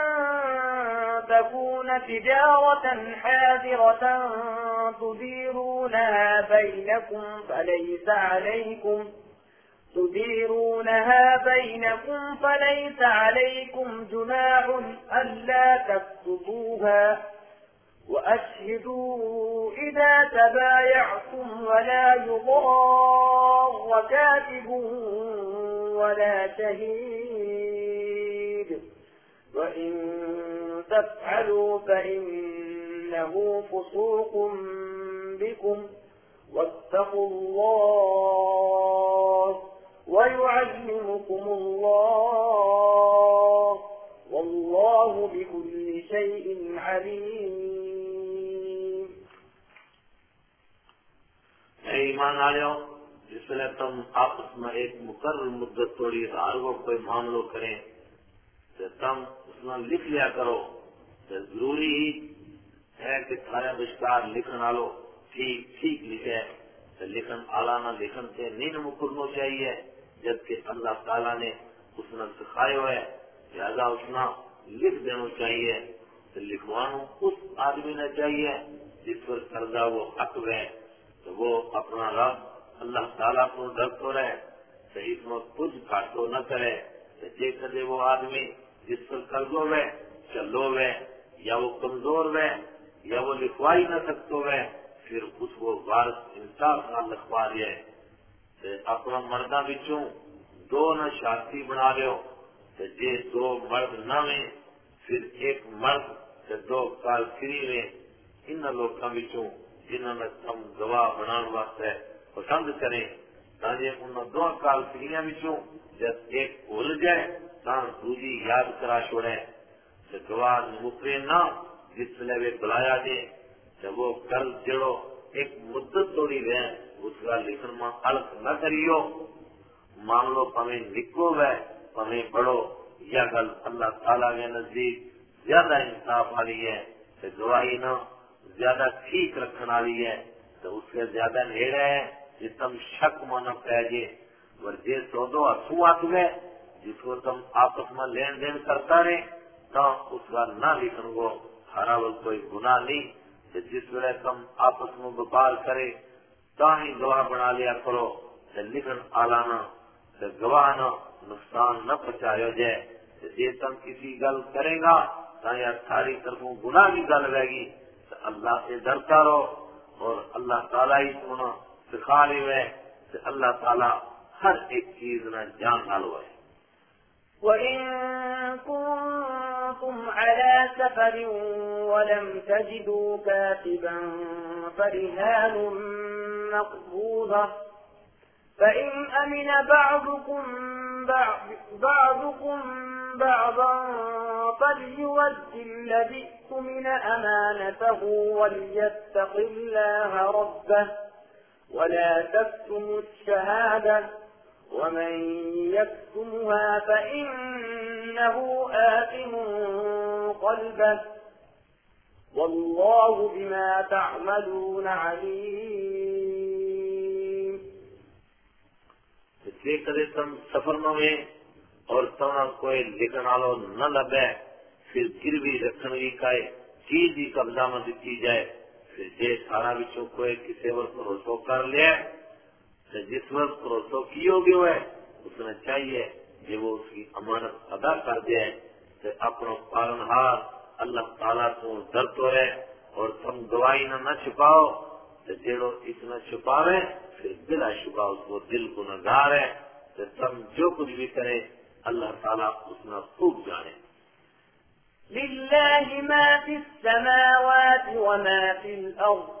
تكون تجارة حاضرة تديرونها بينكم فليس عليكم تديرونها بينكم فليس عليكم جناح ألا تكتبوها وأشهدوا إذا تبايعتم ولا يضار كاتب ولا شهيد وإن تفعلوا فإنه فسوق بكم واتقوا الله ويعلمكم الله والله بكل شيء عليم. ایمان آلیو جس لئے تم آپس میں ایک مقرر مدت توڑی ہر کوئی معاملو کریں تو تم اس میں لکھ لیا کرو۔ ضروری ہی ہے کہ تھارے بشکار لکھن والو ٹھیک ٹھیک لکھے۔ لکھن آلانہ لکھن سے نین نمکر ہو چاہیے جبکہ اللہ تعالیٰ نے اس نے سکھائے ہوئے لہذا اس نے لکھ دینا چاہیے۔ تو لکھوانو اس آدمی نے چاہیے جس پر قرضہ وہ حق ہے۔ تو وہ اپنا رب اللہ تعالیٰ کو ڈرتو رہے کہ اس میں کچھ گھاٹو نہ کرے۔ تو جے کرے وہ آدمی جس پر قرض ہوئے، چلو ہوئے۔ یا وہ کمزور ہے، یا وہ لکھوائی نہ سکتو ہے، پھر اس کو وارث انصاف نہ لکھوا رہے اپنا مردہ بچوں دو نہ شاستی بنا رہے ہو۔ تے دو مرد نہ میں پھر ایک مرد تے دو کال فری میں ان لوگوں بچوں جنہوں نے کم گواہ بنا واسطے پسند کریں تاکہ ان دو کالکریاں بچوں جب ایک بھول جائے، تاں دوجی یاد کرا چھوڑے تو گواہ نہ جس نے وہ بلایا دے جب وہ کل جڑو ایک مدت تھوڑی رہ اس کا لکھن ماں الگ نہ کریو۔ مان لو پمیں نکو ہے پمیں بڑھو یہ گل اللہ تعالیٰ کے نزدیک زیادہ انصاف والی ہے تو گواہی نہ زیادہ ٹھیک رکھنے والی ہے تو اس سے زیادہ نیڑ ہے، جس تم شک مانا پہ جی اور جی سو دو ہسو آسو جس کو تم آپس میں لین دین کرتا رہے اس کا نہ لیکن وہ کوئی گنا نہیں جس ویل تم آپس میں وپار کرے تا ہی گواہ بنا لیا کرو لکھن آلانا گواہ نہ نقصان نہ پہنچایا جائے۔ جی تم کسی گل کرے گا یا ساری طرفوں گنا کی گل رہے گی اللہ سے ڈرتا رہو۔ اور اللہ تعالیٰ ہی سکھا رہے ہوئے اللہ تعالیٰ ہر ایک چیز نہ جان ڈالو ہے كنتم على سفر ولم تجدوا كاتبا فرهان مقبوضة فإن أمن بعضكم بعض بعضكم بعضا فليؤد الذي اؤتمن أمانته وليتق الله ربه ولا تكتموا الشهادة ومن يكتمها فإنه آثم قلبه والله بما تعملون عليم اس لیے کرے تم سفر نہ ہوئے اور تمہارا کوئی لکھن آلو نہ لبے، پھر گر بھی رکھن گی کائے چیز ہی جی قبضہ میں کی جائے، پھر جے سارا بچوں کوئی کسی پر بھروسہ کر لیا جس وقت پروسو کی ہوگی ہوئے، اس نے چاہیے کہ وہ اس کی امانت ادا کر دے۔ تو اپنا پالن ہار اللہ تعالیٰ کو درد ہو رہے اور تم دوائی نہ نہ چھپاؤ۔ تو جیڑو اس نہ چھپا رہے پھر بلا شبہ اس کو دل کو نہ گا رہے تو تم جو کچھ بھی کرے، اللہ تعالیٰ اس نہ خوب جانے۔ لله ما في السماوات وما في الأرض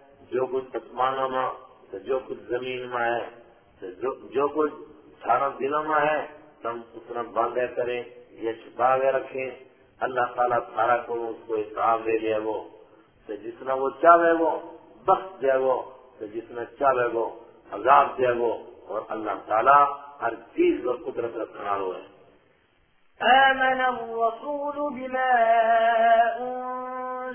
جو کچھ آسمانوں میں جو کچھ زمین میں ہے جو کچھ سارا دلوں میں ہے، ہم اتنا باندھے کریں یا چھپا کے رکھیں۔ اللہ تعالیٰ سارا کو اس کو حساب دے دے وہ تو جتنا وہ چاہے وہ، بخش دے وہ تو جتنا چاہے وہ، عذاب دے وہ اور اللہ تعالیٰ ہر چیز کو قدرت رکھنا ہوئے آمن الرسول بما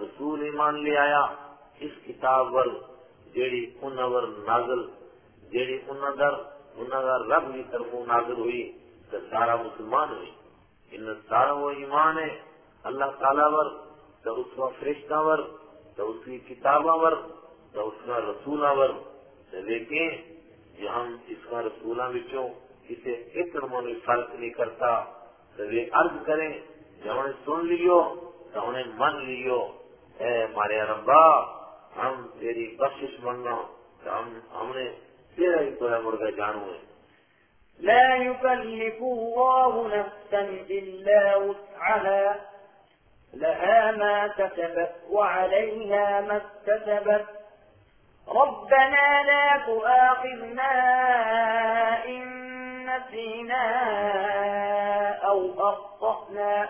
رسول ایمان لے آیا، اس کتاب ور جیڑی انہاں ور نازل، جیڑی انہاں در، انہاں دا رب کی طرف نازل ہوئی تو سارا مسلمان ہوئی۔ ان سارا وہ ایمان ہے، اللہ تعالی ور، تے اس وا فرشتہ ور تو اس کی کتاباں ور، تے اس کا رسولاں ور۔ لیکن جو جی ہم اس کا رسولاں بچوں کسی ایک نمونے فرق نہیں کرتا۔ تو یہ عرض کریں جی جو انہیں سن لیو تو انہیں من لیو۔ हमारे रब्बा हम तेरी बख्शिश मांगना तो हम हमने तेरा ही तोरा मुर्गा जानू है لا يكلف الله نفسا إلا وسعها لها ما كسبت وعليها ما اكتسبت ربنا لا تؤاخذنا إن نسينا أو أخطأنا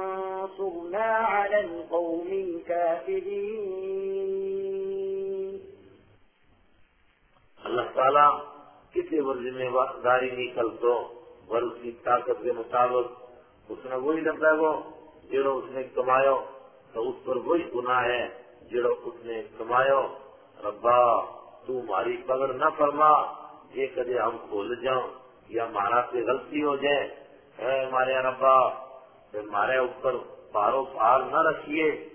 اللہ تعالیٰ کسی ذمہ داری نہیں کل تو بر اس کی طاقت کے مطابق اس نے وہی لگتا ہے وہ جڑو اس نے کمایا تو اس پر وہی گناہ ہے جڑو اس نے کمایا۔ ربا، تو ماری پکڑ نہ فرما، یہ کدے ہم بھول جاؤں یا مارا سے غلطی ہو جائے۔ ہمارے ربا مارے اوپر پارو پار نہ رکھیے۔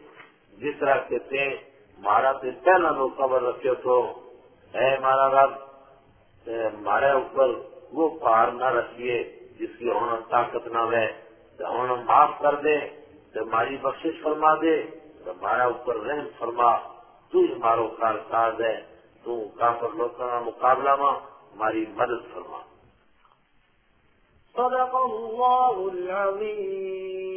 جس طرح کہتے تھے، مارا تو پہلا نو قبر رکھے تو۔ اے مارا رب ہمارے اوپر وہ پار نہ رکھیے جس کی ہونا طاقت نہ ہوئے تو ہم معاف کر دے، تو ہماری بخشش فرما دے۔ تو ہمارا اوپر رحم فرما۔ تو ہی کار کاج ہے۔ تو کافر لوگوں کا مقابلہ ماں، ہماری مدد فرما۔ صدق اللہ العظیم۔